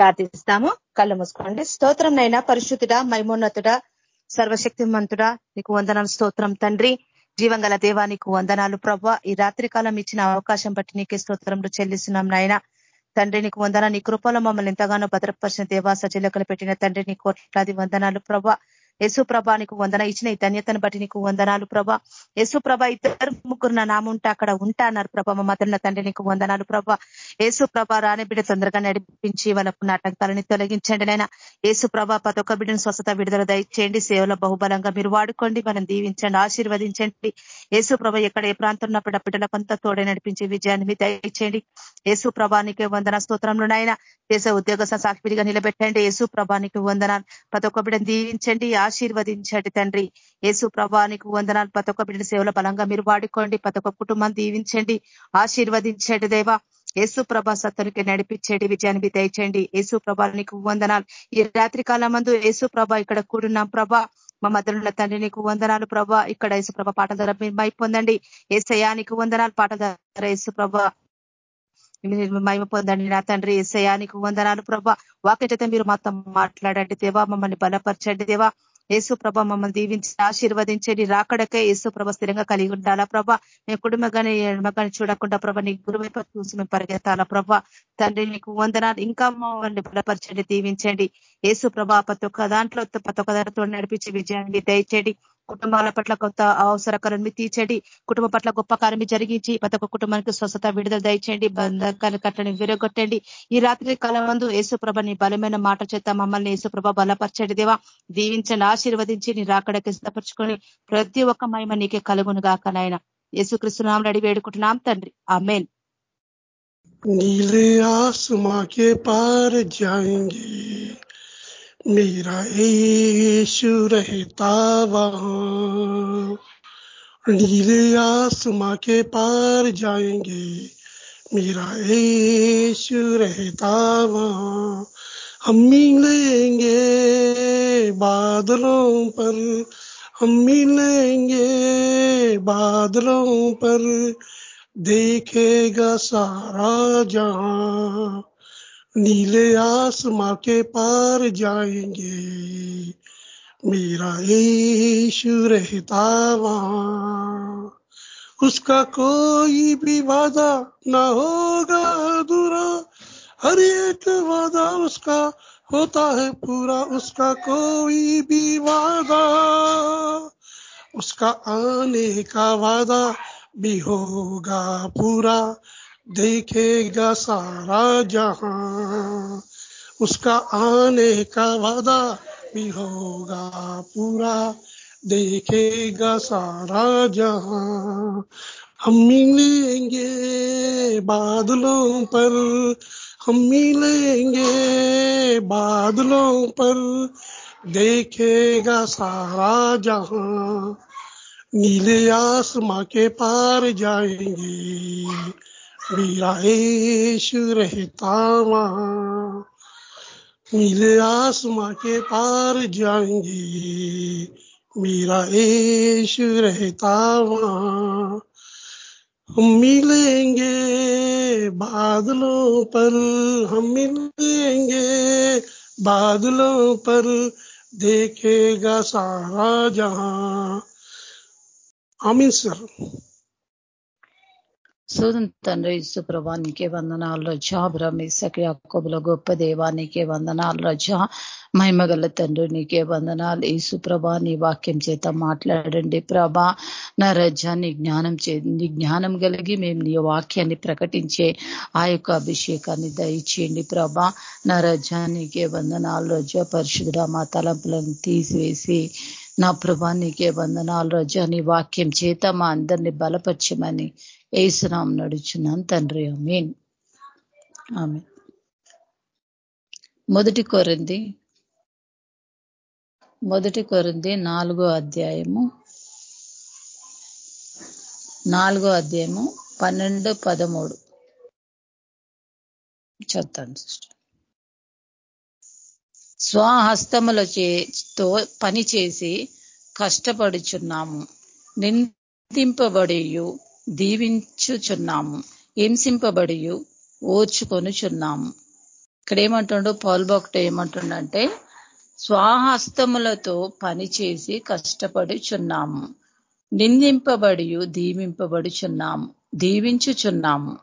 ప్రార్థిస్తాము. కళ్ళు మూసుకోండి. స్తోత్రం నైనా పరిశుద్ధుడ మైమోన్నతుడ సర్వశక్తిమంతుడా నీకు వందనాలు స్తోత్రం తండ్రి. జీవంగల దేవా నీకు వందనాలు ప్రభ ఈ రాత్రి కాలం ఇచ్చిన అవకాశం బట్టి నీకే స్తోత్రంలో చెల్లిస్తున్నాం నాయన. తండ్రి నీకు వందన నీ కృపలో మమ్మల్ని ఎంతగానో భద్రపరిచిన దేవా సజీలకలు పెట్టిన తండ్రి నీ కోట్లాది వందనాలు ప్రభ యేసు ప్రభా నీకు వందన ఇచ్చిన ఈ ధన్యతను బట్టి నీకు వందనాలు ప్రభ యేసు ప్రభ ఇద్దరు ముగ్గురు నా నాముంటే అక్కడ ఉంటా అన్నారు ప్రభ మా తండ్రి నీకు వందనాలు ప్రభ యేసు ప్రభ రాని బిడ్డ తొందరగా నడిపించి వాళ్ళకు నాటకాలని తొలగించండి నైనా యేసు ప్రభ పతొక్క బిడ్డను స్వస్థత విడుదల దయచేయండి. సేవల బహుబలంగా మీరు వాడుకోండి మనం దీవించండి ఆశీర్వదించండి. యేసు ప్రభ ఎక్కడ ఏ ప్రాంతం ఉన్నప్పుడు బిడ్డలకంతా తోడే నడిపించే విజయాన్ని మీ దయచేయండి. ఏసు ప్రభానికి వందన స్తోత్రంలో నాయన. దేశ ఉద్యోగ సాక్షిగా నిలబెట్టండి. యేసు ప్రభానికి వందనాలు. ప్రతి ఒక్క బిడ్డను దీవించండి ఆశీర్వదించండి తండ్రి. యేసు ప్రభానికి వందనాలు. ప్రతి ఒక్క బిడ్డ సేవల బలంగా మీరు వాడుకోండి. ప్రతి ఒక్క కుటుంబం దీవించండి ఆశీర్వదించండి దేవా. యేసు ప్రభా సత్తునికి నడిపించేటి విజయాన్ని దయచేయండి. యేసు ప్రభా నీకు వందనాలు. ఈ రాత్రి కాలం మందు యేసు ప్రభ ఇక్కడ కూడున్నాం ప్రభా. మా మధ్యలో తండ్రి నీకు వందనాలు ప్రభా. ఇక్కడ యేసు ప్రభ పాటల ధర మీరు పొందండి. ఏసయానికి వందనాలు. పాటల ధర యేసు ప్రభ మహిమ పొందండి. నా తండ్రి ఏసయానికి వందనాలు ప్రభా. వాక్యత మీరు మాతో మాట్లాడండి దేవా. మమ్మల్ని బలపరచండి దేవా. యేసు ప్రభ మమ్మల్ని దీవించి ఆశీర్వదించండి రాకడకే యేసు ప్రభ స్థిరంగా కలిగి ఉండాలా? ప్రభ మేము కుటుంబ కానీ కానీ చూడకుండా ప్రభ నీ గురువైపు చూసి మేము పరిగెత్తాలా? ప్రభ తండ్రి నీకు వందనాలు. ఇంకా మమ్మల్ని బలపరచండి దీవించండి. యేసు ప్రభ ప్రతి ఒక్క దాంట్లో ప్రతి ఒక్క దాంట్లో నడిపించి విజయాన్ని దయచేయండి. కుటుంబాల పట్ల కొత్త అవసరకరాన్ని తీర్చండి కుటుంబం పట్ల గొప్ప కార్యం జరిగించి ప్రతి ఒక్క కుటుంబానికి స్వస్థత విడుదల దయచేయండి బంధకాల కట్టని విరగొట్టండి ఈ రాత్రి కాలం మందు యేసుప్రభ నీ బలమైన మాట చేత మమ్మల్ని యేసుప్రభ బలపరచండి దేవా దీవించండి ఆశీర్వదించి నీ రాకడకి సిద్ధపరచుకొని ప్రతి ఒక్క మహిమ నీకే కలుగును గాక నాయన యేసుకృష్ణనామని అడిగి వేడుకుంటున్నాం తండ్రి ఆమెన్ नीले आसमां के पार जाएंगे मेरा यीशु रहता वहाँ। नीले आसमां के पार जाएँगे। मेरा यीशु रहता वहाँ। हम मिलेंगे बादलों पर। हम मिलेंगे बादलों पर। देखेगा सारा जहाँ। नीले आसमां के पार जाएँगे। मेरा यीशु रहता वहाँ। उसका कोई भी वादा ना होगा अधूरा। हर एक वादा उसका होता है पूरा। उसका कोई भी वादा, उसका आने का वादा भी होगा पूरा। देखेगा सारा जहाँ। उसका आने का वादा भी होगा पूरा। देखेगा सारा जहाँ। हम मिलेंगे बादलों पर। हम मिलेंगे बादलों पर। देखेगा सारा जहाँ। नीले आसमां के पार जाएँगे। यीशु रहता वहाँ। नीले आसमां के पार जाएँगे। मेरा ऐश रहता वहाँ। हम मिलेंगे बादलों पर, हम मिलेंगे बादलों पर, देखेगा सारा जहाँ। आमीन, सर। సూదన్ తండ్రి ఇసు ప్రభా నీకే వందనాలు రజా. బ్రహ్మిసకి అక్కబుల గొప్ప దేవానికి వందనాలు రజా. మహిమగల తండ్రి నీకే వందనాలు. ఈసు ప్రభా నీ వాక్యం చేత మాట్లాడండి ప్రభా. నా రజ నీ జ్ఞానం చే నీ జ్ఞానం కలిగి మేము నీ వాక్యాన్ని ప్రకటించే ఆ యొక్క అభిషేకాన్ని దయచేయండి ప్రభా. నా రజ నీకే వందనాలు రజ. పరిశుద్ధ మా తలంపులను తీసివేసి నా ప్రభా నీకే వందనాలు రజ. నీ వాక్యం చేత మా అందరినీ బలపరచమని ఏసునాం నడుచున్నాను తండ్రి అమీన్ ఆమె మొదటి కొరింది మొదటి కొరింది నాలుగో అధ్యాయము నాలుగో అధ్యాయము పన్నెండు పదమూడు. చెప్తాను సిస్టర్. స్వహస్తముల చేతో పని చేసి కష్టపడుచున్నాము. నిందింపబడియు దీవించుచున్నాము. హింసింపబడి ఓర్చుకొనుచున్నాము. ఇక్కడ ఏమంటుండో పాల్బాక్ట ఏమంటుండంటే స్వాహస్తములతో పనిచేసి కష్టపడుచున్నాము. నిందింపబడి దీవింపబడుచున్నాము. దీవించుచున్నాము.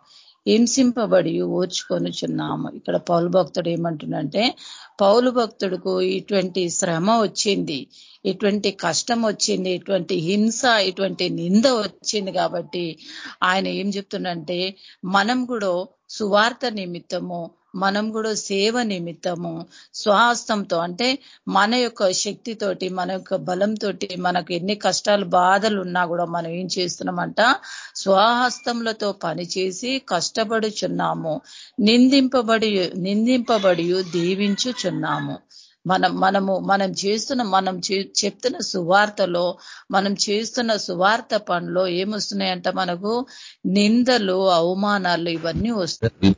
హింసింపబడి ఓర్చుకొనుచున్నాము. ఇక్కడ పౌలు భక్తుడు ఏమంటుండంటే పౌలు భక్తుడుకు ఇటువంటి శ్రమ వచ్చింది ఇటువంటి కష్టం వచ్చింది ఇటువంటి హింస ఇటువంటి నింద వచ్చింది కాబట్టి ఆయన ఏం చెప్తుండంటే మనం కూడా సువార్త నిమిత్తము మనం కూడా సేవ నిమిత్తము స్వహస్తంతో అంటే మన యొక్క శక్తితోటి మన యొక్క బలంతో మనకు ఎన్ని కష్టాలు బాధలు ఉన్నా కూడా మనం ఏం చేస్తున్నామంట? స్వహస్తములతో పనిచేసి కష్టపడుచున్నాము. నిందింపబడి నిందింపబడి దీవించుచున్నాము. మనం మనము మనం చేస్తున్న మనం చెప్తున్న సువార్తలో మనం చేస్తున్న సువార్త పనిలో ఏమొస్తున్నాయంట మనకు? నిందలు అవమానాలు ఇవన్నీ వస్తున్నాయి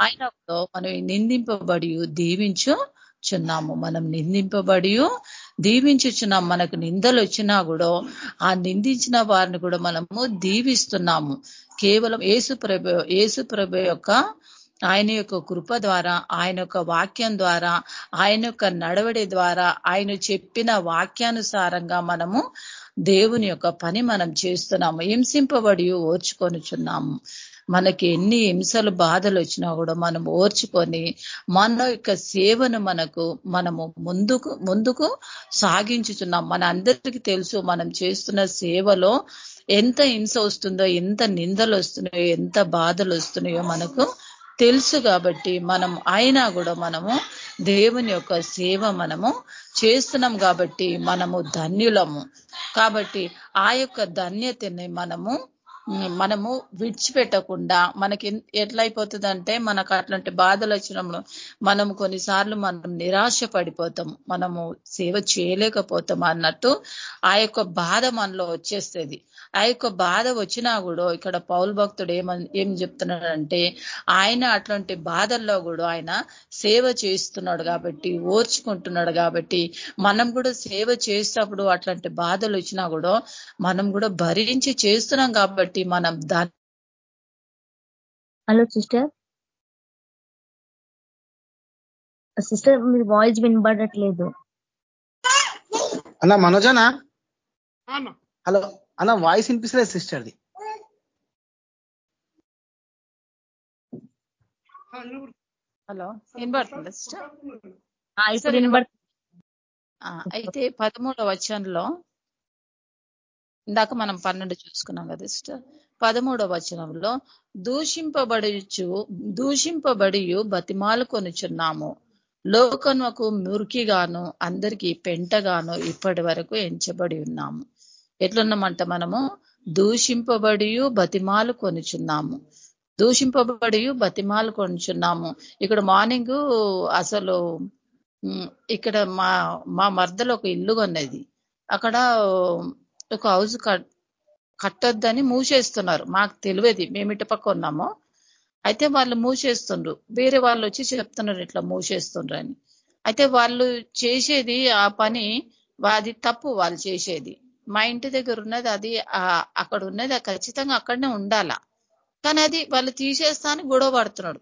ఆయనలో మనం నిందింపబడి దీవించుచున్నాము. మనం నిందింపబడి దీవించుచున్నాం. మనకు నిందలు వచ్చినా కూడా ఆ నిందించిన వారిని కూడా మనము దీవిస్తున్నాము. కేవలం ఏసుప్రభ ఏసుప్రభ యొక్క ఆయన యొక్క కృప ద్వారా ఆయన యొక్క వాక్యం ద్వారా ఆయన యొక్క నడవడి ద్వారా ఆయన చెప్పిన వాక్యానుసారంగా మనము దేవుని యొక్క పని మనం చేస్తున్నాము. హింసింపబడి ఓర్చుకొనిచున్నాము. మనకి ఎన్ని హింసలు బాధలు వచ్చినా కూడా మనం ఓర్చుకొని మన యొక్క సేవను మనకు మనము ముందుకు ముందుకు సాగించుతున్నాం మన అందరికీ తెలుసు మనం చేస్తున్న సేవలో ఎంత హింస వస్తుందో ఎంత నిందలు వస్తున్నాయో ఎంత బాధలు వస్తున్నాయో మనకు తెలుసు కాబట్టి మనం అయినా కూడా మనము దేవుని యొక్క సేవ మనము చేస్తున్నాం కాబట్టి మనము ధన్యులము. కాబట్టి ఆ యొక్క ధన్యతని మనము మనము విడిచిపెట్టకుండా మనకి ఎట్లయిపోతుందంటే మనకు అట్లాంటి బాధలు వచ్చినప్పుడు మనము కొన్నిసార్లు మనం నిరాశ పడిపోతాం మనము సేవ చేయలేకపోతాం అన్నట్టు ఆ యొక్క బాధ మనలో వచ్చేస్తుంది. ఆ యొక్క బాధ వచ్చినా కూడా ఇక్కడ పౌల్ భక్తుడు ఏమని ఏం చెప్తున్నాడంటే ఆయన అట్లాంటి బాధల్లో కూడా ఆయన సేవ చేస్తున్నాడు కాబట్టి ఓర్చుకుంటున్నాడు కాబట్టి మనం కూడా సేవ చేసేటప్పుడు అట్లాంటి బాధలు వచ్చినా కూడా మనం కూడా భరించి చేస్తున్నాం కాబట్టి మనం దాని హలో సిస్టర్. సిస్టర్ మీ వాయిస్ వినబడట్లేదు. అన్న మనోజనా? హలో అన్న వాయిస్ వినిపిస్తలేదు సిస్టర్ది. హలో. వినబడుతుంది సిస్టర్? అయితే పదమూడవ వచనంలో ఇందాక మనం పన్నెండు చూసుకున్నాం కదా సిస్టర్. పదమూడవ వచనంలో దూషింపబడిచు దూషింపబడి బతిమాలు కొనుచున్నాము లోకనకు మురికిగాను అందరికీ పెంటగాను ఇప్పటి వరకు ఎంచబడి ఉన్నాము. ఎట్లున్నామంట మనము? దూషింపబడి బతిమాలు కొనుచున్నాము దూషింపబడి బతిమాలు కొనుచున్నాము ఇక్కడ మార్నింగ్ అసలు ఇక్కడ మా మా మర్దలో ఒక ఇల్లు కొన్నది. అక్కడ ఒక హౌస్ కట్టొద్దని మూసేస్తున్నారు. మాకు తెలియదు. మేము ఇటుపక్క ఉన్నాము. అయితే వాళ్ళు మూసేస్తుండ్రు. వేరే వాళ్ళు వచ్చి చెప్తున్నారు ఇట్లా మూసేస్తుండ్రు అని. అయితే వాళ్ళు చేసేది ఆ పని అది తప్పు వాళ్ళు చేసేది. మా ఇంటి దగ్గర ఉన్నది అది అక్కడ ఉన్నది ఖచ్చితంగా అక్కడనే ఉండాల. కానీ అది వాళ్ళు తీసేస్తా అని గొడవ పడుతున్నాడు.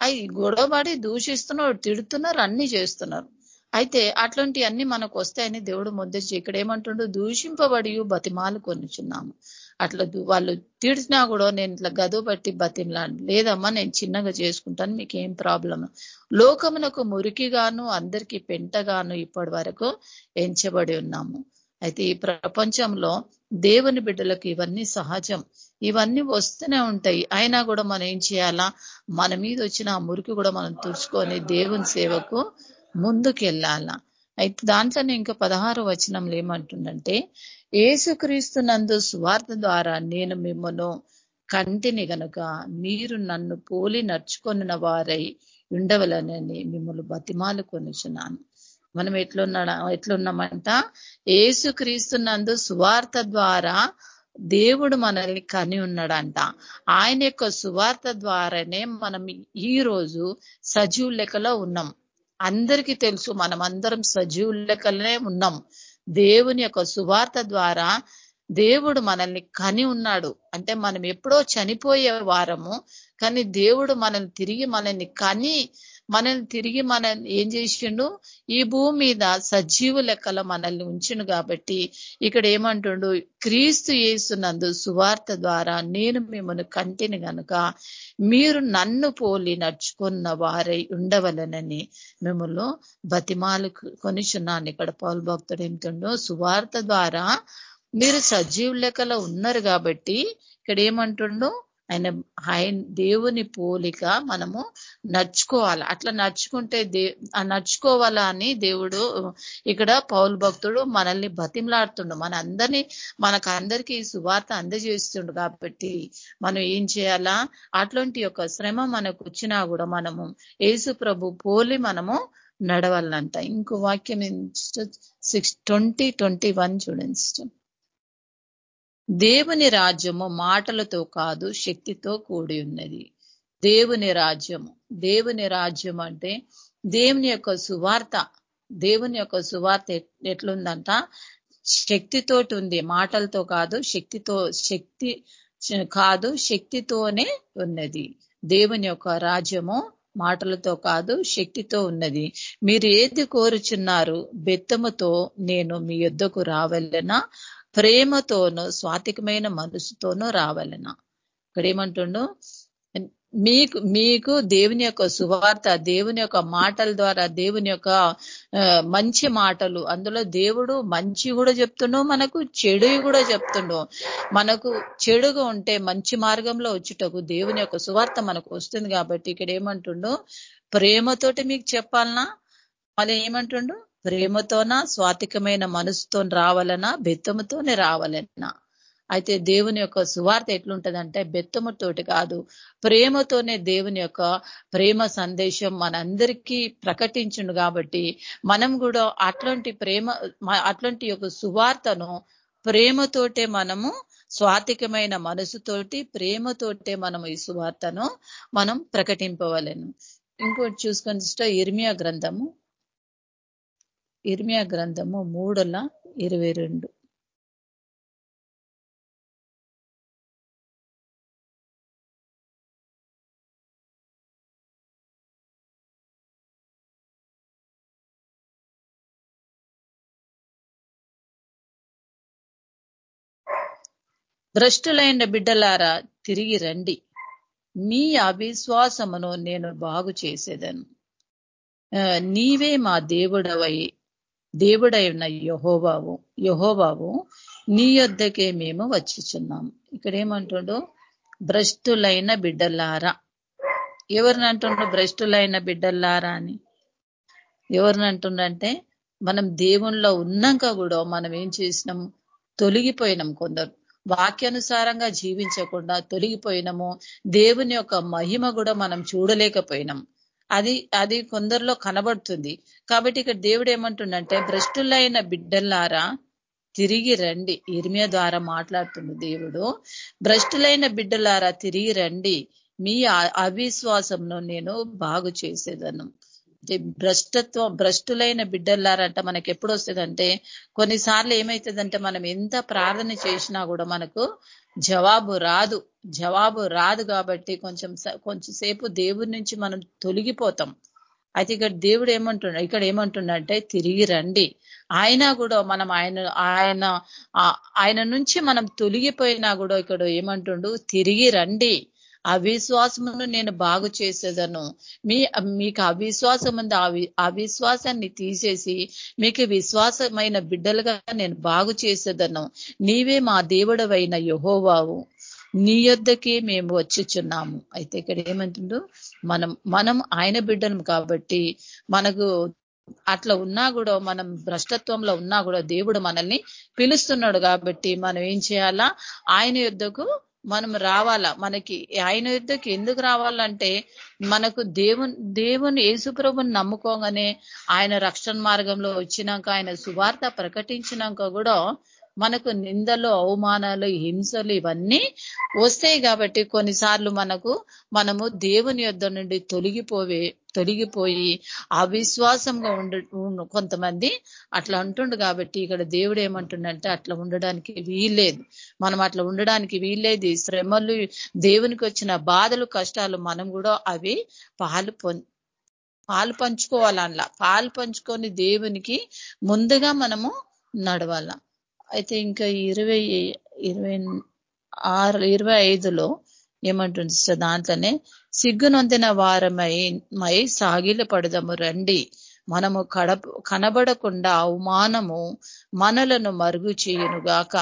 అవి గొడవ పడి దూషిస్తున్నాడు తిడుతున్నారు అన్ని చేస్తున్నారు. అయితే అట్లాంటి అన్ని మనకు వస్తాయని దేవుడు మొదటి ఇక్కడ ఏమంటుండో దూషింపబడి బతిమాలు కొనుచున్నాము. అట్లా వాళ్ళు తీడ్చినా కూడా నేను ఇట్లా గదువు పట్టి బతిమలాడు లేదమ్మా నేను చిన్నగా చేసుకుంటాను మీకు ఏం ప్రాబ్లం లోకమునకు మురికిగాను అందరికీ పెంటగాను ఇప్పటి వరకు ఎంచబడి ఉన్నాము. అయితే ఈ ప్రపంచంలో దేవుని బిడ్డలకు ఇవన్నీ సహజం. ఇవన్నీ వస్తూనే ఉంటాయి. అయినా కూడా మనం ఏం చేయాలా? మన మీద వచ్చిన ఆ మురికి కూడా మనం తుడుచుకొని దేవుని సేవకు ముందుకెళ్ళాలా? అయితే దాంట్లోనే ఇంకా పదహారు వచనంలో ఏమంటుండంటే ఏసుక్రీస్తు నందు స్వార్థ ద్వారా నేను మిమ్మను కంటిని గనుక మీరు నన్ను పోలి నడుచుకొనిన వారై ఉండవలనని మిమ్మల్ని బతిమాలు కొనుచున్నాను. మనం ఎట్లున్నా ఎట్లున్నామంట? ఏసుక్రీస్తు నందు సువార్త ద్వారా దేవుడు మనల్ని కని ఉన్నాడంట. ఆయన యొక్క సువార్త ద్వారానే మనం ఈ రోజు సజీవు లెక్కలో ఉన్నాం. అందరికీ తెలుసు మనం అందరం సజీవు ఉన్నాం. దేవుని యొక్క సువార్త ద్వారా దేవుడు మనల్ని కని ఉన్నాడు. అంటే మనం ఎప్పుడో చనిపోయే వారము కానీ దేవుడు మనల్ని తిరిగి మనల్ని కని మనల్ని తిరిగి మన ఏం చేసిండు? ఈ భూమి మీద సజీవు లెక్కల మనల్ని ఉంచును కాబట్టి ఇక్కడ ఏమంటుండు? క్రీస్తు చేస్తున్నందు సువార్త ద్వారా నేను మిమ్మల్ని కంటిని గనుక మీరు నన్ను పోలి నడుచుకున్న వారై ఉండవలనని మిమ్మల్ని బతిమాలు కొనిచున్నాను. ఇక్కడ పౌల్ భక్తుడు ఏమిటండో సువార్త ద్వారా మీరు సజీవు లెక్కలో ఉన్నారు కాబట్టి ఇక్కడ ఏమంటుండో? ఆయన ఆయన దేవుని పోలిక మనము నడుచుకోవాలి అట్లా నడుచుకుంటే దే నడుచుకోవాలా అని దేవుడు ఇక్కడ పౌల్ భక్తుడు మనల్ని బతిమలాడుతుండు. మన అందరినీ మనకు అందరికీ సువార్త అందజేస్తుండు కాబట్టి మనం ఏం చేయాలా? అట్లాంటి యొక్క శ్రమ మనకు వచ్చినా కూడా మనము యేసు ప్రభు పోలి మనము నడవాలంట. ఇంకో వాక్యం సిక్స్ ట్వంటీ ట్వంటీ వన్ చూడండి దేవుని రాజ్యము మాటలతో కాదు శక్తితో కూడి ఉన్నది. దేవుని రాజ్యము. దేవుని రాజ్యం అంటే దేవుని యొక్క సువార్త. దేవుని యొక్క సువార్త ఎట్లుందంట? శక్తితోటి ఉంది. మాటలతో కాదు శక్తితో శక్తి కాదు శక్తితోనే ఉన్నది. దేవుని యొక్క రాజ్యము మాటలతో కాదు శక్తితో ఉన్నది. మీరు ఏది కోరుచున్నారు బెత్తముతో నేను మీ యుద్ధకు రావాలన్నా ప్రేమతోనూ స్వాతికమైన మనసుతోనూ రావాలన. ఇక్కడ ఏమంటుండు మీకు మీకు దేవుని యొక్క సువార్త దేవుని యొక్క మాటల ద్వారా దేవుని యొక్క మంచి మాటలు అందులో దేవుడు మంచి కూడా చెప్తుండో మనకు చెడు కూడా చెప్తుండో. మనకు చెడుగా ఉంటే మంచి మార్గంలో వచ్చుటకు దేవుని యొక్క సువార్త మనకు వస్తుంది కాబట్టి ఇక్కడ ఏమంటుండో ప్రేమతోటి మీకు చెప్పాలనా? మళ్ళీ ఏమంటుండు? ప్రేమతోన స్వాతికమైన మనసుతో రావాలన్నా బెత్తముతోనే రావాలన్నా అయితే దేవుని యొక్క సువార్త ఎట్లుంటదంటే బెత్తముతోటి కాదు. ప్రేమతోనే దేవుని యొక్క ప్రేమ సందేశం మనందరికీ ప్రకటించుండు కాబట్టి మనం కూడా అట్లాంటి ప్రేమ అట్లాంటి యొక్క సువార్తను ప్రేమతోటే మనము స్వాతికమైన మనసుతోటి ప్రేమతోటే మనము ఈ సువార్తను మనం ప్రకటింపవలను. ఇంకోటి చూసుకొని ఇర్మియా గ్రంథము. ఇర్మియా గ్రంథము మూడుల ఇరవై రెండు. భ్రష్టులైన బిడ్డలారా తిరిగి రండి. మీ అవిశ్వాసమును నేను బాగు చేసేదను నీవే మా దేవుడవై దేవుడైన యహోబావు యహోబావు నీ యొద్దకే మేము వచ్చిచున్నాము ఇక్కడ ఏమంటుండో భ్రష్టులైన బిడ్డలారా. ఎవరిని అంటుండ్రు భ్రష్టులైన బిడ్డలారా అని. ఎవరిని అంటుండంటే మనం దేవుణ్ణిలో ఉన్నాక కూడా మనం ఏం చేసినాం? తొలగిపోయినాం కొందరు. వాక్యానుసారంగా జీవించకుండా తొలగిపోయినాము. దేవుని యొక్క మహిమ కూడా మనం చూడలేకపోయినాం. అది అది కొందరిలో కనబడుతుంది. కాబట్టి ఇక్కడ దేవుడు ఏమంటుండంటే భ్రష్టులైన బిడ్డలారా తిరిగి రండి. ఇర్మియ ద్వారా మాట్లాడుతుంది దేవుడు భ్రష్టులైన బిడ్డలారా తిరిగి రండి. మీ అవిశ్వాసంలో నేను బాగు చేసేదను. భ్రష్టత్వం భ్రష్టులైన బిడ్డలారంట మనకి ఎప్పుడు వస్తుందంటే కొన్నిసార్లు ఏమవుతుందంటే మనం ఎంత ప్రార్థన చేసినా కూడా మనకు జవాబు రాదు. జవాబు రాదు కాబట్టి కొంచెం కొంచెం సేపు దేవుడి నుంచి మనం తొలగిపోతాం. అయితే ఇక్కడ దేవుడు ఏమంటున్నా ఇక్కడ ఏమంటుండంటే తిరిగి రండి. ఆయన కూడా మనం ఆయన ఆయన ఆయన నుంచి మనం తొలగిపోయినా కూడా ఇక్కడ ఏమంటుండు తిరిగి రండి. అవిశ్వాసమును నేను బాగు చేసేదను. మీ మీకు అవిశ్వాసం ఉంది అవిశ్వాసాన్ని తీసేసి మీకు విశ్వాసమైన బిడ్డలుగా నేను బాగు చేసేదను. నీవే మా దేవుడవైన యహోవావు. నీ యొద్దకే మేము వచ్చుచున్నాము. అయితే ఇక్కడ ఏమంటుండో? మనం మనం ఆయన బిడ్డను కాబట్టి మనకు అట్లా ఉన్నా కూడా మనం భ్రష్టత్వంలో ఉన్నా కూడా దేవుడు మనల్ని పిలుస్తున్నాడు కాబట్టి మనం ఏం చేయాలా? ఆయన యుద్ధకు మనం రావాలా? మనకి ఆయన యుద్ధకి ఎందుకు రావాలంటే మనకు దేవుని దేవుని యేసుప్రభుని నమ్ముకోగానే ఆయన రక్షణ మార్గంలో వచ్చినాక ఆయన సువార్త ప్రకటించినాక కూడా మనకు నిందలు అవమానాలు హింసలు ఇవన్నీ వస్తాయి కాబట్టి కొన్నిసార్లు మనకు మనము దేవుని యొద్ధ నుండి తొలగిపోవే తొలగిపోయి అవిశ్వాసంగా ఉండు కొంతమంది అట్లా అంటుండు కాబట్టి ఇక్కడ దేవుడు ఏమంటుండంటే అట్లా ఉండడానికి వీల్లేదు. మనం అట్లా ఉండడానికి వీల్లేదు. శ్రమలు దేవునికి వచ్చిన బాధలు కష్టాలు మనం కూడా అవి పాలు పాలు పంచుకోవాలనలా. పాలు పంచుకొని దేవునికి ముందుగా మనము నడవాల. అయితే ఇంకా ఇరవై ఇరవై ఆరు ఇరవై ఐదులో ఏమంటుంది దాంట్లోనే సిగ్గునొందిన వారమై మై సాగిల పడదము రండి. మనము కడ కనబడకుండా అవమానము మనలను మరుగు చేయునుగాక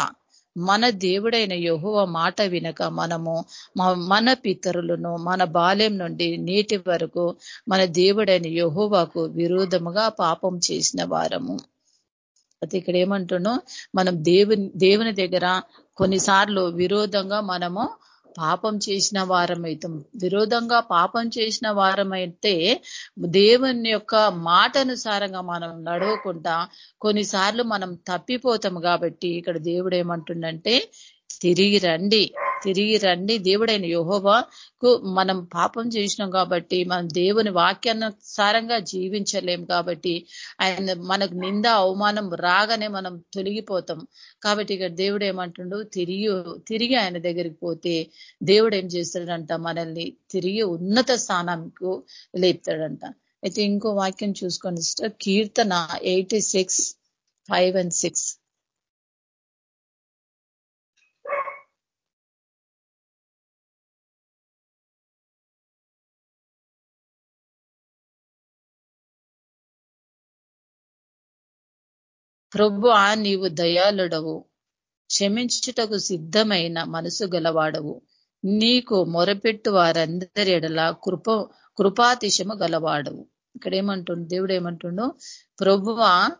మన దేవుడైన యహువ మాట వినక మనము మన పితరులను మన బాల్యం నుండి నేటి వరకు మన దేవుడైన యహోవాకు విరోధముగా పాపం చేసిన వారము. అయితే ఇక్కడ ఏమంటున్నాం? మనం దేవుని దేవుని దగ్గర కొన్నిసార్లు విరోధంగా మనము పాపం చేసిన వారమైతాం. విరోధంగా పాపం చేసిన వారమైతే దేవుని యొక్క మాటనుసారంగా మనం నడవకుండా కొన్నిసార్లు మనం తప్పిపోతాం కాబట్టి ఇక్కడ దేవుడు ఏమంటుండంటే తిరిగి రండి. తిరిగి రండి. దేవుడైన యోహోబాకు మనం పాపం చేసినాం కాబట్టి మనం దేవుని వాక్యానుసారంగా జీవించలేం కాబట్టి ఆయన మనకు నింద అవమానం రాగానే మనం తొలగిపోతాం. కాబట్టి ఇక్కడ దేవుడు ఏమంటుండు? తిరిగి తిరిగి ఆయన దగ్గరికి పోతే దేవుడు ఏం చేస్తాడంట? మనల్ని తిరిగి ఉన్నత స్థానానికి లేపుతాడంట. అయితే ఇంకో వాక్యం చూసుకోండి కీర్తన eighty six five and six. ప్రభు నీవు దయాళుడవు. క్షమించుటకు సిద్ధమైన మనసు గలవాడవు. నీకు మొరపెట్టు వారందరి ఎడల కృప కృపాతిశము గలవాడవు. ఇక్కడ ఏమంటుండు దేవుడు ఏమంటుండు ప్రభువ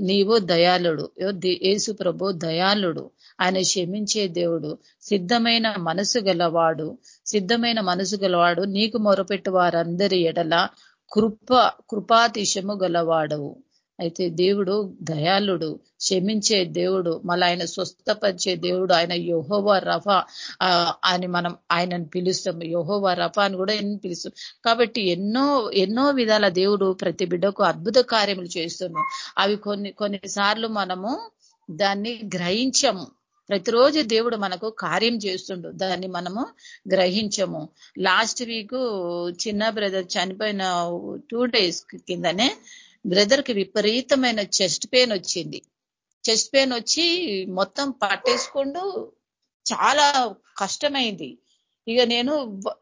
నీవు దయాళుడు. యేసు ప్రభు దయాళుడు. ఆయన క్షమించే దేవుడు. సిద్ధమైన మనసు గలవాడు. సిద్ధమైన మనసు గలవాడు. నీకు మొరపెట్టు వారందరి ఎడల కృప కృపాతిశము గలవాడవు. అయితే దేవుడు దయాళుడు క్షమించే దేవుడు మళ్ళీ ఆయన స్వస్థపరిచే దేవుడు ఆయన యహోవ రఫ అని మనం ఆయనను పిలుస్తాం. యోహోవా రఫ అని కూడా పిలుస్తాం. కాబట్టి ఎన్నో ఎన్నో విధాల దేవుడు ప్రతి బిడ్డకు అద్భుత కార్యములు చేస్తున్నాం. అవి కొన్ని కొన్నిసార్లు మనము దాన్ని గ్రహించము. ప్రతిరోజు దేవుడు మనకు కార్యం చేస్తుండు. దాన్ని మనము గ్రహించము. లాస్ట్ వీక్ చిన్న బ్రదర్ చనిపోయిన టూ డేస్ కిందనే బ్రదర్కి విపరీతమైన చెస్ట్ పెయిన్ వచ్చింది. చెస్ట్ పెయిన్ వచ్చి మొత్తం పట్టేసుకుంటూ చాలా కష్టమైంది. ఇక నేను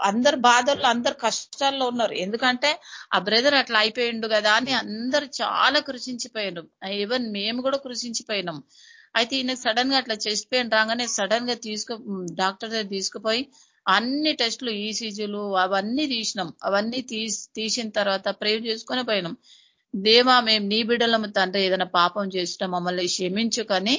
అందరు బాధల్లో అందరు కష్టాల్లో ఉన్నారు. ఎందుకంటే ఆ బ్రదర్ అట్లా అయిపోయిండు కదా అని అందరు చాలా కృషించిపోయినాం. ఈవెన్ మేము కూడా కృషించిపోయినాం. అయితే ఈయన సడన్గా అట్లా చెస్ట్ పెయిన్ రాగానే సడన్గా తీసుకు డాక్టర్ దగ్గర తీసుకుపోయి అన్ని టెస్టులు ఈసీజీలు అవన్నీ తీసినాం. అవన్నీ తీసిన తర్వాత ప్రేవ్ చేసుకొని పోయినాం. దేవా మేము నీ బిడ్డలము తండ్రి ఏదైనా పాపం చేసినా మమ్మల్ని క్షమించు కానీ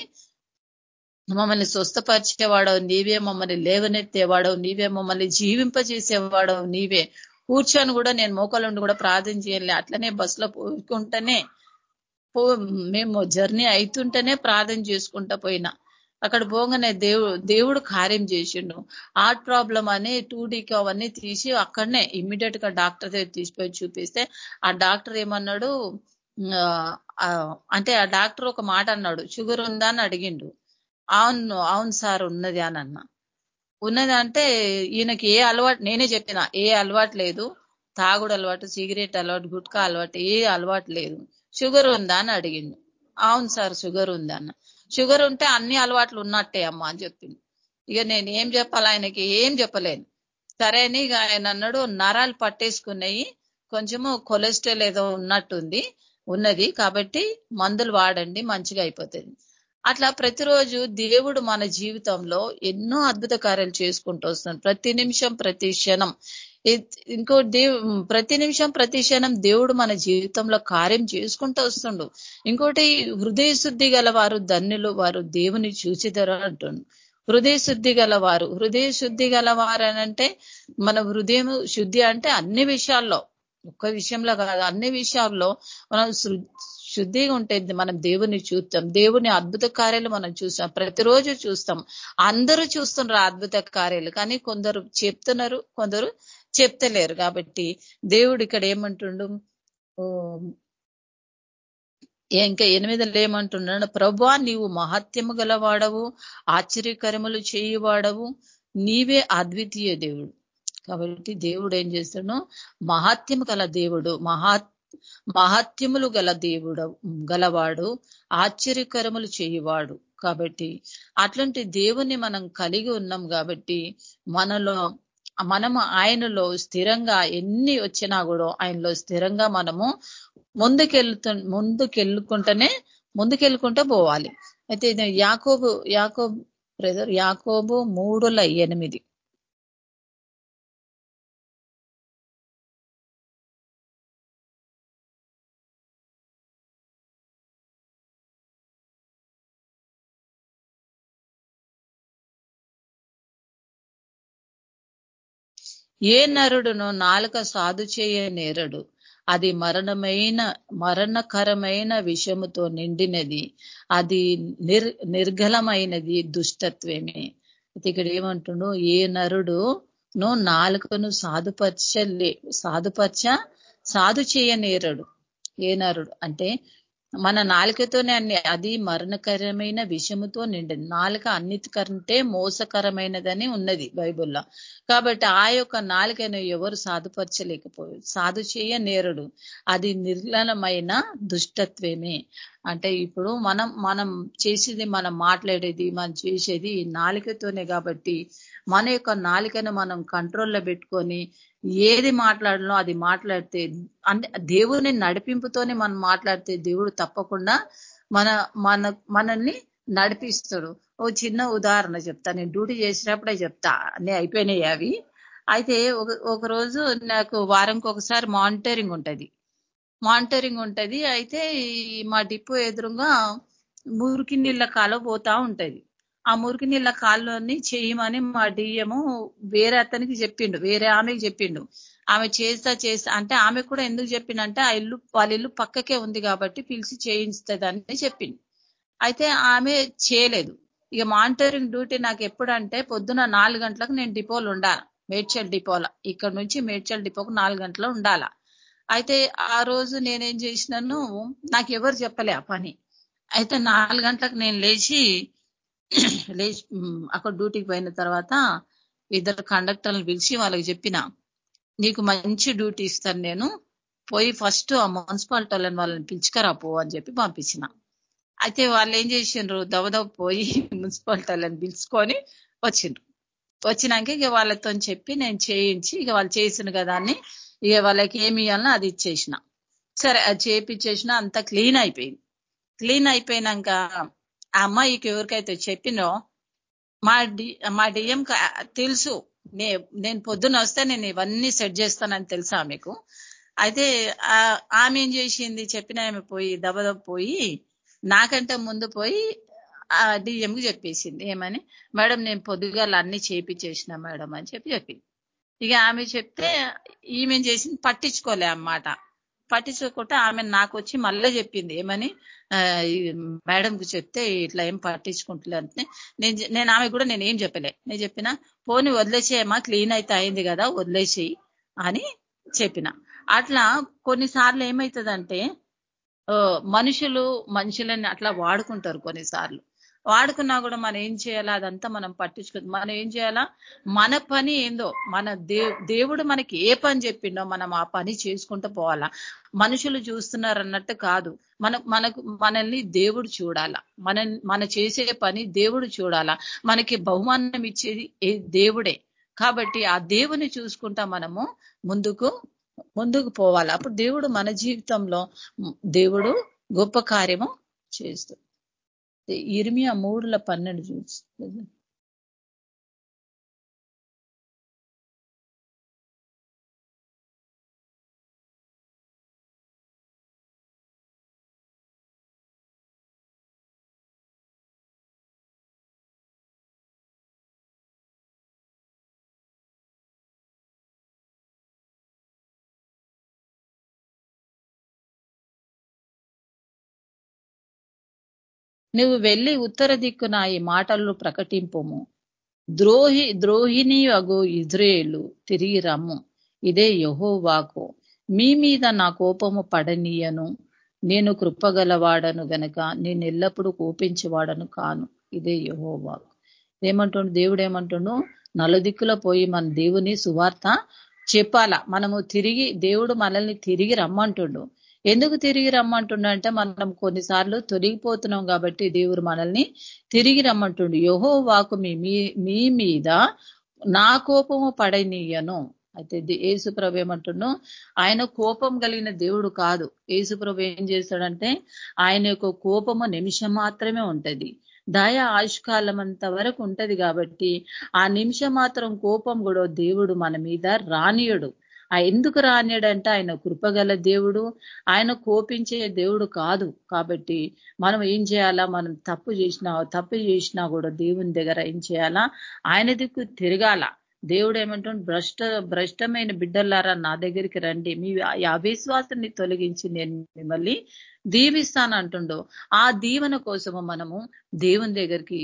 మమ్మల్ని స్వస్థపరిచేవాడవు నీవే మమ్మల్ని లేవనెత్తేవాడవు నీవే మమ్మల్ని జీవింపజేసేవాడవు నీవే. కూర్చొని కూడా నేను మోకాలుండి కూడా ప్రార్థన చేయాలి. అట్లనే బస్సులో పోకుంటేనే మేము జర్నీ అవుతుంటేనే ప్రార్థన చేసుకుంటా పోయినా. అక్కడ పోగానే దేవుడు దేవుడు కార్యం చేసిండు. హార్ట్ ప్రాబ్లం అని టూ డీకి అవన్నీ తీసి అక్కడనే ఇమ్మీడియట్గా డాక్టర్ దగ్గర తీసిపోయి చూపిస్తే ఆ డాక్టర్ ఏమన్నాడు అంటే ఆ డాక్టర్ ఒక మాట అన్నాడు షుగర్ ఉందా? అని అడిగిండు. అవును అవును సార్ ఉన్నది అని అన్న. ఉన్నది అంటే ఈయనకి ఏ అలవాటు నేనే చెప్పిన ఏ అలవాటు లేదు. తాగుడు అలవాటు సిగరెట్ అలవాటు గుట్కా అలవాటు ఏ అలవాటు లేదు. షుగర్ ఉందా? అని అడిగిండు. అవును సార్ షుగర్ ఉంది అన్న షుగర్ ఉంటే అన్ని అలవాట్లు ఉన్నట్టే అమ్మా అని చెప్పింది. ఇక నేను ఏం చెప్పాలి? ఆయనకి ఏం చెప్పలేను. సరే అని ఇక ఆయన అన్నాడు నరాలు పట్టేసుకున్నాయి. కొంచెము కొలెస్ట్రాల్ ఏదో ఉన్నట్టుంది ఉన్నది. కాబట్టి మందులు వాడండి మంచిగా అయిపోతుంది. అట్లా ప్రతిరోజు దేవుడు మన జీవితంలో ఎన్నో అద్భుత కార్యాలు చేసుకుంటూ వస్తున్నాడు. ప్రతి నిమిషం ప్రతి క్షణం. ఇంకో దేవు ప్రతి నిమిషం ప్రతి క్షణం దేవుడు మన జీవితంలో కార్యం చేసుకుంటూ వస్తుండు. ఇంకోటి హృదయ శుద్ధి గల వారు ధన్యులు వారు దేవుని చూచిదరు అంటుండు. హృదయ శుద్ధి గలవారు హృదయ శుద్ధి గలవారు అంటే మన హృదయం శుద్ధి అంటే అన్ని విషయాల్లో ఒక్క విషయంలో కాదు అన్ని విషయాల్లో మనం శుద్ధిగా ఉంటే మనం దేవుని చూస్తాం దేవుని అద్భుత కార్యాలు మనం చూస్తాం. ప్రతిరోజు చూస్తాం. అందరూ చూస్తున్నారు అద్భుత కార్యాలు. కానీ కొందరు చెప్తున్నారు కొందరు చెప్తలేరు కాబట్టి దేవుడు ఇక్కడ ఏమంటుండు? ఇంకా ఎనిమిదిలో ఏమంటున్నాడు? ప్రభా నీవు మహత్యము గలవాడవు ఆశ్చర్యకరములు చేయువాడవు నీవే అద్వితీయ దేవుడు. కాబట్టి దేవుడు ఏం చేస్తాడు? మహాత్యము గల దేవుడు మహా మహత్యములు గల దేవుడు గలవాడు ఆశ్చర్యకరములు చేయువాడు. కాబట్టి అట్లాంటి దేవుని మనం కలిగి ఉన్నాం కాబట్టి మనలో మనము ఆయనలో స్థిరంగా ఎన్ని వచ్చినా కూడా ఆయనలో స్థిరంగా మనము ముందుకెళ్తు ముందుకెళ్ళుకుంటేనే ముందుకెళ్ళుకుంటూ పోవాలి. అయితే యాకోబు యాకోబు బ్రదర్ యాకోబు మూడుల ఎనిమిది. ఏ నరుడును నాలుక సాధు చేయ నేరడు. అది మరణమైన మరణకరమైన విషముతో నిండినది. అది నిర్ నిర్గలమైనది దుష్టత్వమే. ఇక్కడ ఏమంటుడు ఏ నరుడు ను నాలుకను సాధుపరచలే సాధుపరచ సాధు చేయ నేరడు. ఏ నరుడు అంటే మన నాలుకతోనే అన్ని అది మరణకరమైన విషముతో నిండింది నాలుక అన్నిటికంటే మోసకరమైనదని ఉన్నది బైబుల్లో. కాబట్టి ఆ యొక్క నాలుకను ఎవరు సాధుపరచలేకపోయారు సాధు చేయ నేరుడు. అది నిర్లలమైన దుష్టత్వమే. అంటే ఇప్పుడు మనం మనం చేసేది మనం మాట్లాడేది మనం చేసేది నాలికతోనే కాబట్టి మన యొక్క నాలికను మనం కంట్రోల్లో పెట్టుకొని ఏది మాట్లాడలో అది మాట్లాడితే అంటే దేవుని నడిపింపుతోనే మనం మాట్లాడితే దేవుడు తప్పకుండా మన మన మనల్ని నడిపిస్తాడు. ఓ చిన్న ఉదాహరణ చెప్తా. నేను డ్యూటీ చేసినప్పుడే చెప్తా. అన్నీ అయిపోయినాయి అవి. అయితే ఒక రోజు నాకు వారంకి ఒకసారి మానిటరింగ్ ఉంటుంది. మానిటరింగ్ ఉంటుంది. అయితే మా డిపో ఎదురుగా మురికి నీళ్ళ కాల పోతా ఉంటుంది. ఆ మురికి నీళ్ళ కాళ్ళని చేయమని మా డిఎము వేరే అతనికి చెప్పిండు వేరే ఆమెకి చెప్పిండు. ఆమె చేస్తా చేస్తా అంటే ఆమె కూడా ఎందుకు చెప్పిండంటే ఆ ఇల్లు వాళ్ళ ఇల్లు పక్కకే ఉంది కాబట్టి పిలిచి చేయిస్తుంది చెప్పింది అయితే ఆమె చేయలేదు. ఇక మానిటరింగ్ డ్యూటీ నాకు ఎప్పుడంటే పొద్దున నాలుగు గంటలకు నేను డిపోలు ఉండాలి మేడ్చల్ డిపోల. ఇక్కడ నుంచి మేడ్చల్ డిపోకు నాలుగు గంటలు ఉండాల. అయితే ఆ రోజు నేనేం చేసినాను నాకు ఎవరు చెప్పలే ఆ పని. అయితే నాలుగు గంటలకు నేను లేచి లేచి అక్కడ డ్యూటీకి పోయిన తర్వాత ఇద్దరు కండక్టర్లను పిలిచి వాళ్ళకి చెప్పిన నీకు మంచి డ్యూటీ ఇస్తాను నేను పోయి ఫస్ట్ ఆ మున్సిపాలిటీ వాళ్ళని వాళ్ళని పిలుచుకరా పో అని చెప్పి పంపించిన. అయితే వాళ్ళు ఏం చేసిండ్రు? దవదవ పోయి మున్సిపాలిటీ వాళ్ళని పిలుచుకొని వచ్చిండ్రు. వచ్చినాక ఇక వాళ్ళతో చెప్పి నేను చేయించి ఇక వాళ్ళు చేసిన కదా అని ఇక వాళ్ళకి ఏమి ఇవ్వాలనో అది ఇచ్చేసిన. సరే అది చేపించేసిన అంతా క్లీన్ అయిపోయింది. క్లీన్ అయిపోయినాక ఆ అమ్మాయికి ఎవరికైతే చెప్పినో మా డి మా డిఎం తెలుసు. నేను పొద్దున వస్తే నేను ఇవన్నీ సెట్ చేస్తానని తెలుసా మీకు? అయితే ఆమె ఏం చేసింది? చెప్పిన ఆమె పోయి దబదబ పోయి నాకంటే ముందు పోయి ఆ డిఎంకి చెప్పేసింది. ఏమని? మేడం నేను పొద్దుగాల అన్ని చేపించేసిన మేడం అని చెప్పి చెప్పింది. ఇక ఆమె చెప్తే ఈమె చేసింది? పట్టించుకోలే అన్నమాట. పట్టించుకోకుండా ఆమె నాకు వచ్చి మళ్ళీ చెప్పింది. ఏమని? మేడంకి చెప్తే ఇట్లా ఏం పట్టించుకుంటలే అంటే నేను నేను ఆమె కూడా నేను ఏం చెప్పలే. నేను చెప్పిన పోని వదిలేసేయమ్మా క్లీన్ అయితే అయింది కదా వదిలేసేయి అని చెప్పిన. అట్లా కొన్నిసార్లు ఏమవుతుందంటే మనుషులు మనుషులని అట్లా వాడుకుంటారు కొన్నిసార్లు. వాడుకున్నా కూడా మనం ఏం చేయాలా? అదంతా మనం పట్టించుకో మనం ఏం చేయాలా? మన పని ఏందో మన దేవుడు మనకి ఏ పని చెప్పిండో మనం ఆ పని చేసుకుంటూ పోవాలా. మనుషులు చూస్తున్నారు అన్నట్టు కాదు. మన మనకు మనల్ని దేవుడు చూడాలా. మన మన చేసే పని దేవుడు చూడాలా. మనకి బహుమానం ఇచ్చేది దేవుడే. కాబట్టి ఆ దేవుని చూసుకుంటా మనము ముందుకు ముందుకు పోవాలి. అప్పుడు దేవుడు మన జీవితంలో దేవుడు గొప్ప కార్యము చేస్తుంది ఇరిమియా మూడుల పన్నెండు చూసి నువ్వు వెళ్ళి ఉత్తర దిక్కున ఈ మాటలు ప్రకటింపము. ద్రోహి ద్రోహిణి అగు ఇజ్రేలు తిరిగి రమ్ము. ఇదే యహోవాకు. మీ మీద నా కోపము పడనీయను. నేను కృపగలవాడను గనక నేను ఎల్లప్పుడూ కోపించేవాడను కాను. ఇదే యహోవాకు. ఏమంటుండు? దేవుడు ఏమంటుండు నలుదిక్కుల పోయి మన దేవుని సువార్త చెప్పాలా? మనము తిరిగి దేవుడు మనల్ని తిరిగి రమ్మంటుండు. ఎందుకు తిరిగి రమ్మంటుండంటే మనం కొన్నిసార్లు తొలగిపోతున్నాం కాబట్టి దేవుడు మనల్ని తిరిగి రమ్మంటుండు. యహో వాకు మీ మీ మీద నా కోపము పడనీయను. అయితే ఏసుప్రభు ఏమంటుండో? ఆయన కోపం కలిగిన దేవుడు కాదు. ఏసుప్రభు ఏం చేస్తాడంటే ఆయన యొక్క కోపము నిమిషం మాత్రమే ఉంటది. దయ ఆయుష్కాలం అంత వరకు ఉంటది కాబట్టి ఆ నిమిషం మాత్రం కోపం కూడా దేవుడు మన మీద రానియడు. ఆ ఎందుకు రానేడంటే ఆయన కృపగల దేవుడు. ఆయన కోపించే దేవుడు కాదు. కాబట్టి మనం ఏం చేయాలా? మనం తప్పు చేసినా తప్పు చేసినా కూడా దేవుని దగ్గర ఏం చేయాలా? ఆయన దిక్కు తిరగాల. దేవుడు ఏమంటుండు? భ్రష్ట భ్రష్టమైన బిడ్డలారా నా దగ్గరికి రండి. మీ అవిశ్వాసాన్ని తొలగించి నేను మిమ్మల్ని దీవిస్తాను అంటుండో. ఆ దీవెన కోసము మనము దేవుని దగ్గరికి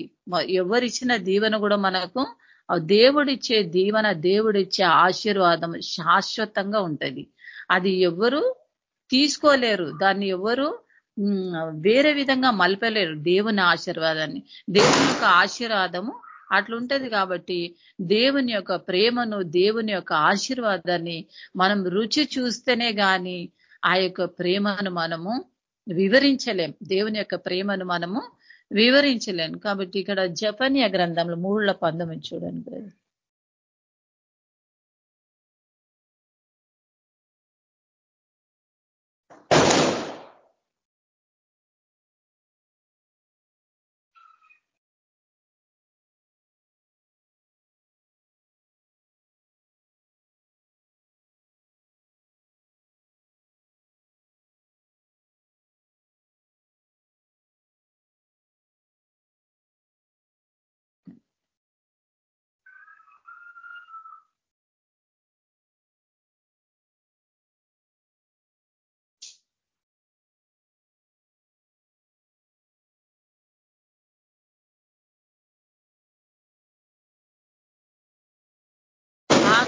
ఎవరిచ్చిన దీవెన కూడా మనకు దేవుడిచ్చే దీవన దేవుడిచ్చే ఆశీర్వాదం శాశ్వతంగా ఉంటది. అది ఎవరు తీసుకోలేరు. దాన్ని ఎవరు వేరే విధంగా మలపలేరు దేవుని ఆశీర్వాదాన్ని. దేవుని యొక్క ఆశీర్వాదము అట్లుంటది కాబట్టి దేవుని యొక్క ప్రేమను దేవుని యొక్క ఆశీర్వాదాన్ని మనం రుచి చూస్తేనే కానీ ఆ యొక్క ప్రేమను మనము వివరించలేం. దేవుని యొక్క ప్రేమను మనము వివరించలేను. కాబట్టి ఇక్కడ జపనియ గ్రంథంలో మూడుల పందం చూడండి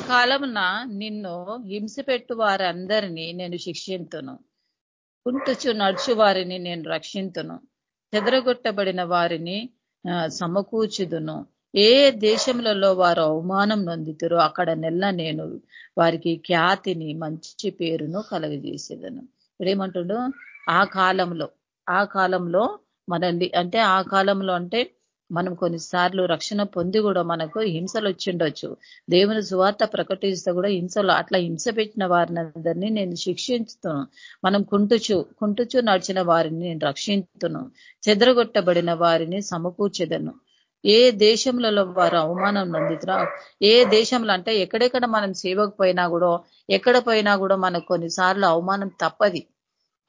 కాలమున నిన్ను హింస పెట్టు వారందరినీ నేను శిక్షింతును. కుంటుచు నడుచు వారిని నేను రక్షింతును. చెదరగొట్టబడిన వారిని సమకూచుదును ఏ దేశములలో వారు అవమానం నొందుతురో అక్కడ నెల్ల నేను వారికి ఖ్యాతిని మంచి పేరును కలగజేసేదను. ఇప్పుడేమంటుండో? ఆ కాలంలో ఆ కాలంలో మనల్ని అంటే ఆ కాలంలో అంటే మనం కొన్నిసార్లు రక్షణ పొంది కూడా మనకు హింసలు వచ్చిండొచ్చు. దేవుని సువార్త ప్రకటిస్తే కూడా హింసలు అట్లా హింస పెట్టిన వారిని అందరినీ నేను శిక్షించుతాను. మనం కుంటుచు కుంటుచు నడిచిన వారిని నేను రక్షించును చెదరగొట్టబడిన వారిని సమకూర్చెదను. ఏ దేశంలో వారు అవమానం నందితురా ఏ దేశంలో అంటే ఎక్కడెక్కడ మనం సేవకు పోయినా కూడా ఎక్కడ పోయినా కూడా మనకు కొన్నిసార్లు అవమానం తప్పది.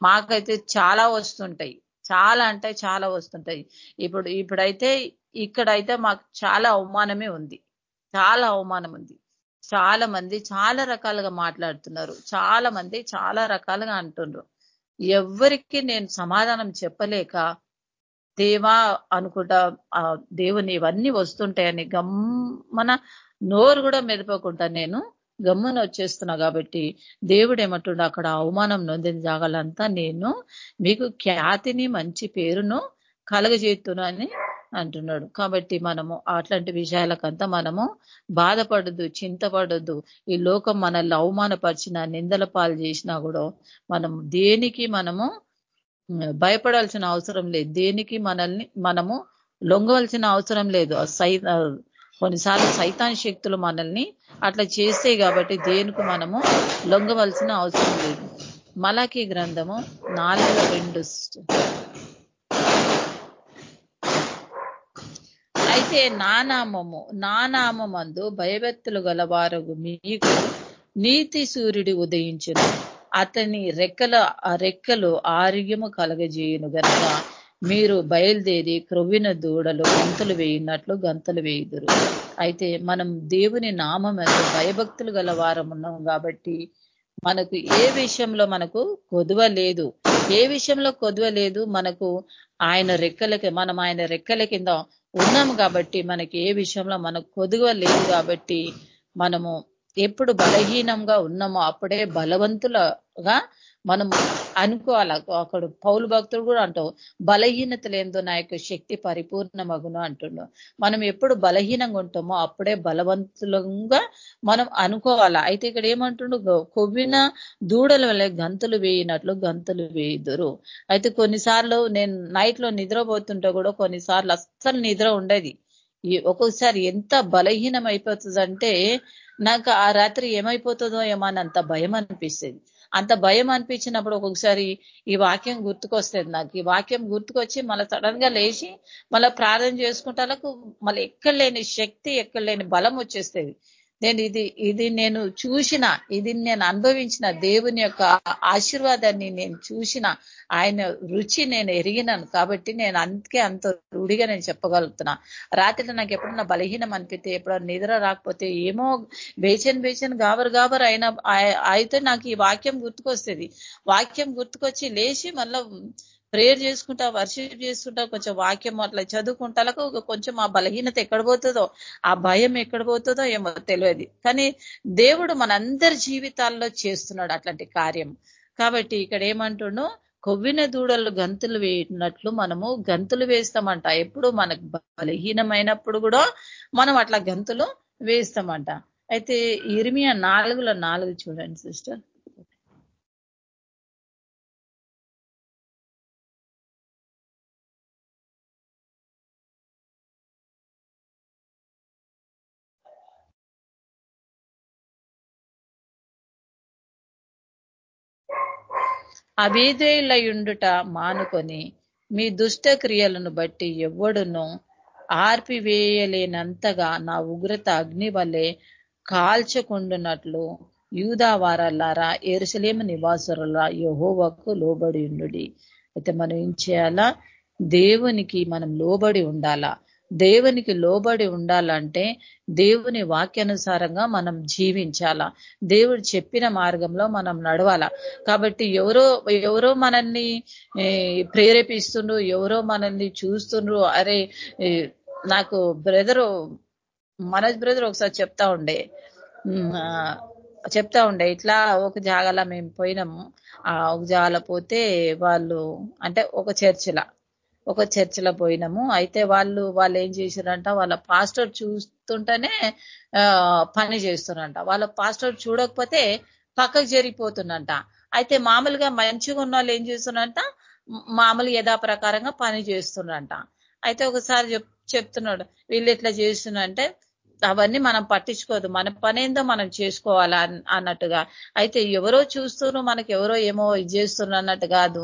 మాకైతే చాలా వస్తుంటాయి. చాలా అంటే చాలా వస్తుంటాయి. ఇప్పుడు ఇప్పుడైతే ఇక్కడైతే మాకు చాలా అవమానమే ఉంది. చాలా అవమానం ఉంది. చాలా మంది చాలా రకాలుగా మాట్లాడుతున్నారు. చాలా మంది చాలా రకాలుగా అంటున్నారు ఎవరికి నేను సమాధానం చెప్పలేక దేవా అనుకుంటా దేవుని ఇవన్నీ వస్తుంటాయని గమ్మన నోరు కూడా మెదపకుండా నేను గమ్మున వచ్చేస్తున్నా కాబట్టి దేవుడు ఏమంటుండ అక్కడ అవమానం నొందిన జాగాలంతా నేను మీకు ఖ్యాతిని మంచి పేరును కలగజేస్తున్నా అని అంటున్నాడు. కాబట్టి మనము అట్లాంటి విషయాలకంతా మనము బాధపడద్దు చింతపడద్దు. ఈ లోకం మనల్ని అవమానపరిచిన నిందల పాలు చేసినా కూడా మనం దేనికి మనము భయపడాల్సిన అవసరం లేదు. దేనికి మనల్ని మనము లొంగవలసిన అవసరం లేదు. సై కొన్నిసార్లు సైతాన్ శక్తులు మనల్ని అట్లా చేస్తే కాబట్టి దేనికి మనము లొంగవలసిన అవసరం లేదు. మలకి గ్రంథము నాలుగు రెండు అయితే నానామము నానామందు భయభక్తులు గలవారు మీకు నీతి సూర్యుడి ఉదయించును. అతని రెక్కల రెక్కలు ఆరోగ్యము కలగజేయును గనక మీరు బయలుదేరి క్రొవ్విన దూడలు గంతలు వేయినట్లు గంతలు వేయుదురు. అయితే మనం దేవుని నామం భయభక్తులు గల వారం ఉన్నాం కాబట్టి మనకు ఏ విషయంలో మనకు కొదువ లేదు ఏ విషయంలో కొదువ లేదు మనకు ఆయన రెక్కలకి మనం ఆయన రెక్కల కింద ఉన్నాము కాబట్టి మనకి ఏ విషయంలో మనకు కొదువ లేదు కాబట్టి మనము ఎప్పుడు బలహీనంగా ఉన్నామో అప్పుడే బలవంతులుగా మనం అనుకోవాలి? అక్కడ పౌలు భక్తుడు కూడా అంటావు బలహీనత లేదో నా యొక్క శక్తి పరిపూర్ణమగును అంటున్నావు మనం ఎప్పుడు బలహీనంగా ఉంటామో అప్పుడే బలవంతులంగా మనం అనుకోవాలా? అయితే ఇక్కడ ఏమంటుండు? కొవ్విన దూడల వల్ల గంతులు వేయినట్లు గంతులు వేయుదురు. అయితే కొన్నిసార్లు నేను నైట్లో నిద్రపోతుంటే కూడా కొన్నిసార్లు అస్సలు నిద్ర ఉండేది. ఒక్కొక్కసారి ఎంత బలహీనం అయిపోతుందంటే నాకు ఆ రాత్రి ఏమైపోతుందో ఏమో అని అంత భయం అనిపిస్తుంది. అంత భయం అనిపించినప్పుడు ఒక్కొక్కసారి ఈ వాక్యం గుర్తుకొస్తుంది నాకు. ఈ వాక్యం గుర్తుకొచ్చి మళ్ళీ సడన్గా లేచి మళ్ళీ ప్రార్థన చేసుకుంటాలకు మళ్ళీ ఎక్కడలేని శక్తి ఎక్కడలేని బలం వచ్చేస్తుంది. నేను ఇది ఇది నేను చూసిన ఇది నేను అనుభవించిన దేవుని యొక్క ఆశీర్వాదాన్ని నేను చూసిన ఆయన రుచి నేను ఎరిగినాను కాబట్టి నేను అందుకే అంత రూఢిగా నేను చెప్పగలుగుతున్నా. రాత్రి నాకు ఎప్పుడన్నా బలహీనం అనిపితే ఎప్పుడన్నా నిద్ర రాకపోతే ఏమో బేచన్ బేచన్ గాబర్ గాబర్ అయిన అయితే నాకు ఈ వాక్యం గుర్తుకొస్తుంది. వాక్యం గుర్తుకొచ్చి లేచి మళ్ళా ప్రేయర్ చేసుకుంటా వర్షిప్ చేసుకుంటా కొంచెం వాక్యం అట్లా చదువుకుంటాలకు కొంచెం ఆ బలహీనత ఎక్కడ పోతుందో ఆ భయం ఎక్కడ పోతుందో ఏమో తెలియదు. కానీ దేవుడు మనందరి జీవితాల్లో చేస్తున్నాడు అట్లాంటి కార్యం. కాబట్టి ఇక్కడ ఏమంటుండో కొవ్విన దూడలు గంతులు వేయినట్లు మనము గంతులు వేస్తామంట. ఎప్పుడు మనకు బలహీనమైనప్పుడు కూడా మనం అట్లా గంతులు వేస్తామంట. అయితే ఇరిమియా నాలుగులో నాలుగు చూడండి సిస్టర్. అభేదేయులయుండుట మానుకొని మీ దుష్ట క్రియలను బట్టి ఎవ్వడును ఆర్పివేయలేనంతగా నా ఉగ్రత అగ్ని వల్లే కాల్చకుండునట్లు యూదా ఏరుసలేమ ఎరుసలేము నివాసుల యహోవకు లోబడి ఉండు అయితే మనం ఏం చేయాలా? దేవునికి మనం లోబడి ఉండాలా? దేవునికి లోబడి ఉండాలంటే దేవుని వాక్యానుసారంగా మనం జీవించాలా? దేవుడు చెప్పిన మార్గంలో మనం నడవాలా? కాబట్టి ఎవరో ఎవరో మనల్ని ప్రేరేపిస్తుండ్రు ఎవరో మనల్ని చూస్తుండ్రు అరే నాకు బ్రదరు మనోజ్ బ్రదర్ ఒకసారి చెప్తా ఉండే. చెప్తా ఉండే ఇట్లా ఒక జాగాల మేము పోయినాము. ఆ ఒక జాగాల పోతే వాళ్ళు అంటే ఒక చర్చిలా ఒక చర్చిలో పోయినాము. అయితే వాళ్ళు వాళ్ళు ఏం చేశారంట వాళ్ళ పాస్టర్ చూస్తుంటేనే పని చేస్తున్నారంట. వాళ్ళ పాస్టర్ చూడకపోతే పక్కకు జరిగిపోతుందంట. అయితే మామూలుగా మంచిగా ఉన్న వాళ్ళు ఏం చేస్తున్నారంట? మామూలు యథాప్రకారంగా పని చేస్తున్నారంట. అయితే ఒకసారి చెప్తున్నాడు వీళ్ళు ఎట్లా చేస్తున్నంటే అవన్నీ మనం పట్టించుకోదు. మన పనేందో మనం చేసుకోవాలా అన్నట్టుగా. అయితే ఎవరో చూస్తున్నారు మనకి ఎవరో ఏమో ఇది చేస్తున్నారు అన్నట్టు కాదు.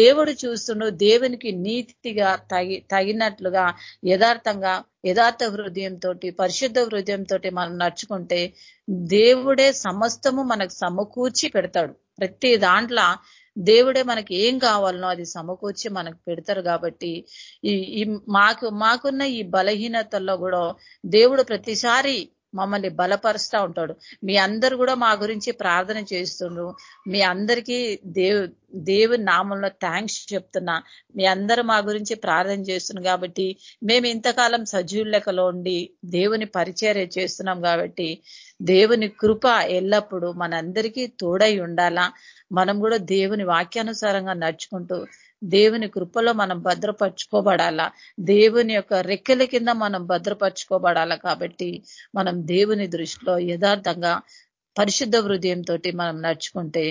దేవుడు చూస్తుండు దేవునికి నీతిగా తగి తగినట్లుగా యథార్థంగా యథార్థ హృదయంతో పరిశుద్ధ హృదయంతో మనం నడుచుకుంటే దేవుడే సమస్తము మనకు సమకూర్చి పెడతాడు. ప్రతి దాంట్లో దేవుడే మనకి ఏం కావాలనో అది సమకూర్చి మనకు పెడతారు కాబట్టి ఈ మాకు మాకున్న ఈ బలహీనతల్లో కూడా దేవుడు ప్రతిసారి మమ్మల్ని బలపరుస్తూ ఉంటాడు. మీ అందరు కూడా మా గురించి ప్రార్థన చేస్తుండ్రు. మీ అందరికీ దేవు దేవుని నామంలో థ్యాంక్స్ చెప్తున్నా. మీ అందరూ మా గురించి ప్రార్థన చేస్తున్నాం కాబట్టి మేము ఇంతకాలం సజీవుల లెక్కలో ఉండి దేవుని పరిచర్య చేస్తున్నాం కాబట్టి దేవుని కృప ఎల్లప్పుడూ మనందరికీ తోడై ఉండాలా? మనం కూడా దేవుని వాక్యానుసారంగా నడుచుకుంటూ దేవుని కృపలో మనం భద్రపరచుకోబడాలా? దేవుని యొక్క రెక్కల కింద మనం భద్రపరచుకోబడాలా? కాబట్టి మనం దేవుని దృష్టిలో యథార్థంగా పరిశుద్ధ హృదయంతో మనం నడుచుకుంటే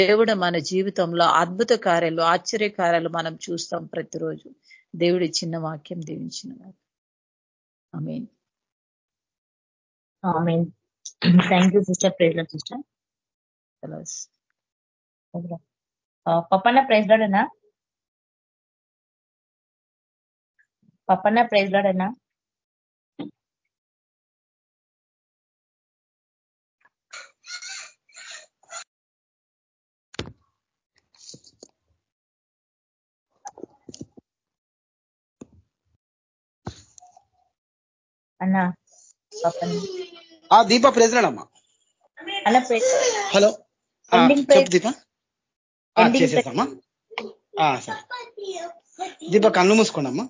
దేవుడు మన జీవితంలో అద్భుత కార్యాలు ఆశ్చర్య కార్యాలు మనం చూస్తాం ప్రతిరోజు. దేవుడి చిన్న వాక్యం దీవించిన thank you sister praise sister పప్పన్న praise లోడేనా పప్పన్న ప్రైజ్ లోడేనా అన్నా. దీప ప్రెసిడెంట్ అన్న హలో. చెప్పు దీప. చేసేసామా సరే. దీప కళ్ళు మూసుకోండమ్మా.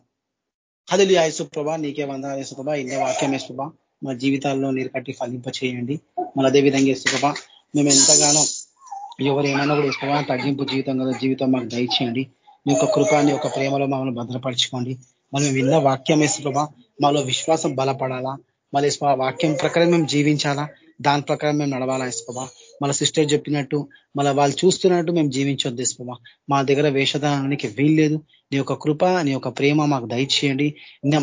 హదులు యేసు ప్రభా నీకే వంద యేసు ప్రభా. ఇందే వాక్యం ప్రభా. మా జీవితాల్లో నీరు కట్టి ఫలింప చేయండి. మళ్ళీ అదే విధంగా ప్రభా మేము ఎంతగానో ఎవరు ఏమైనా కూడా యేసు ప్రభా తగ్గింపు జీవితం కదా జీవితం మాకు దయచేయండి. మీ యొక్క కృపాన్ని ఒక ప్రేమలో మమ్మల్ని భద్రపరచుకోండి. మనం విన్న వాక్యం యేసు ప్రభా మాలో విశ్వాసం బలపడాలా? మళ్ళీ వాక్యం ప్రకారం మేము జీవించాలా? దాని ప్రకారం మేము నడవాలా ఇసుకోబా మన సిస్టర్ చెప్పినట్టు మళ్ళీ వాళ్ళు చూస్తున్నట్టు మేము జీవించొద్దు ఇసుకోబా మా దగ్గర వేషధానానికి వీల్లేదు నీ యొక్క కృప నీ యొక్క ప్రేమ మాకు దయచేయండి.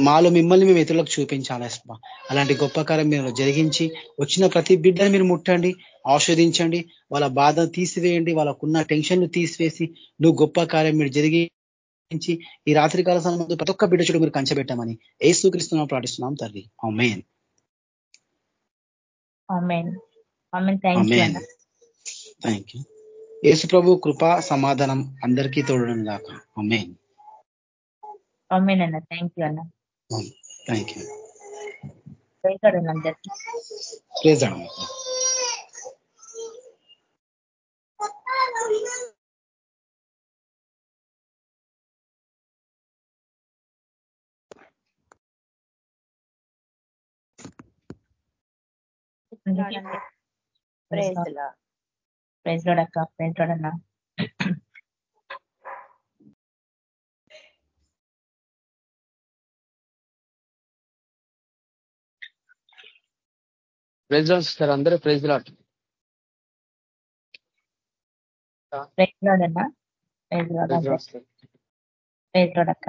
మాలో మిమ్మల్ని మేము ఇతరులకు చూపించాలి ఇసుకోబా అలాంటి గొప్ప కార్యం మీరు జరిగించి వచ్చిన ప్రతి బిడ్డని మీరు ముట్టండి ఆస్వాదించండి వాళ్ళ బాధ తీసివేయండి. వాళ్ళకున్న టెన్షన్లు తీసివేసి నువ్వు గొప్ప కార్యం మీరు జరిగి ఈ రాత్రికాల సమయంలో ప్రతి ఒక్క బిడ్డ చూడు మీరు కంచబెట్టామని ఏసుక్రీస్తున్నాం సూకరిస్తున్నాం ప్రార్థిస్తున్నాం తల్లి ఆ మెయిన్ థ్యాంక్ యూ యేసు ప్రభు కృప సమాధానం అందరికీ తోడడం దాకా అమ్మేన్ అన్న థ్యాంక్ యూ అన్న thank you praise praise lord అక్క ప్రైజ్ లోడ్ అన్న ప్రైజ్ లాడ్ సార్ అందరూ ప్రైజ్ లాడ్ ప్రైజ్ లోడ్ అన్న ప్రైజ్ లోడ్ ప్రైజ్ లోడ్ అక్క